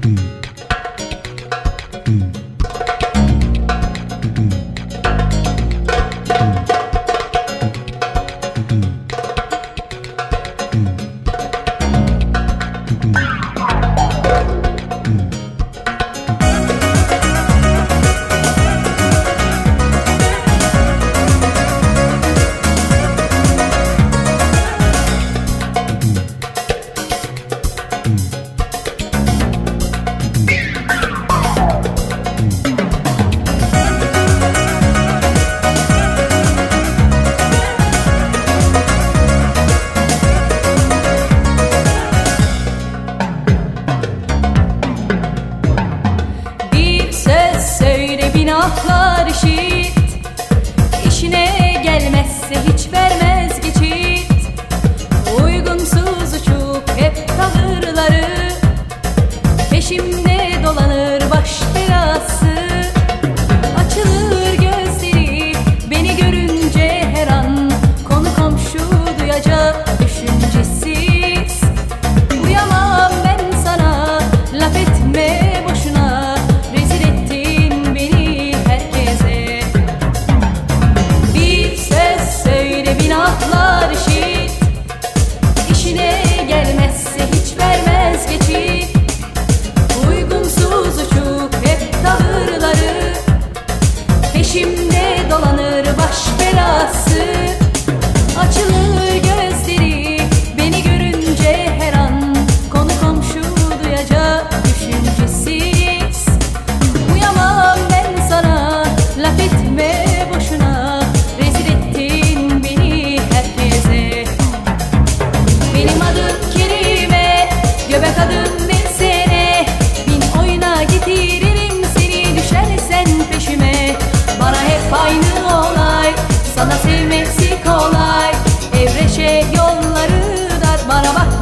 Boom.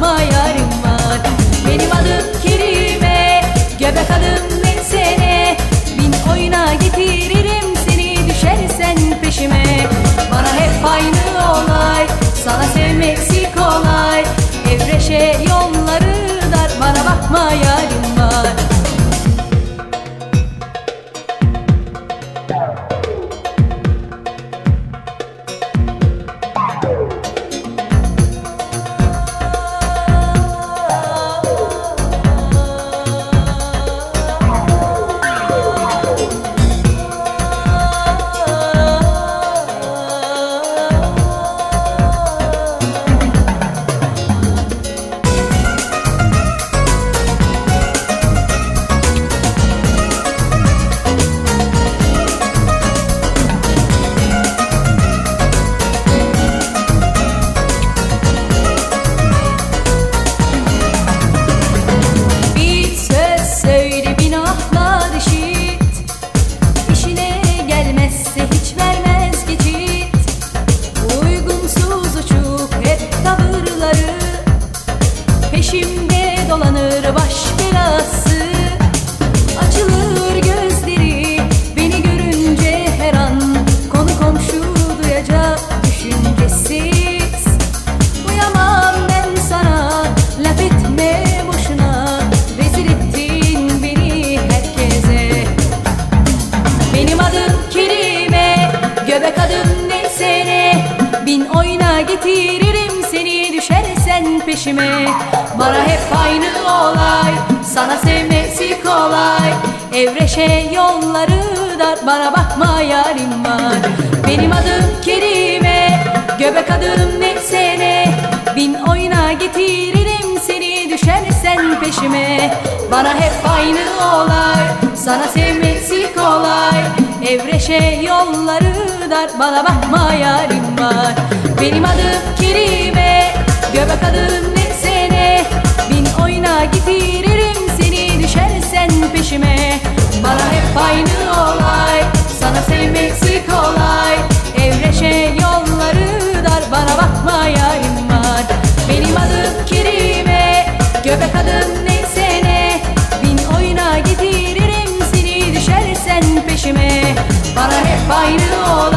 bakmaya içimde dolanır baş belası. peşime. Bana hep aynı olay Sana sevmesi kolay. Evreşe yolları dar Bana bakma yarim var. Benim adım Kerime Göbek adım Nefsene Bin oyuna getiririm seni Düşersen peşime. Bana hep aynı olay Sana sevmesi kolay. Evreşe yolları dar Bana bakma yarim var. Benim adım Kerime. hep aynı olay Sana sevmek sevmeksi kolay. Evreşe yolları dar Bana bakma yarim var. Benim adım Kerime Göbek adım neyse ne Bin oyuna getiririm seni Düşersen peşime. Bana hep aynı olay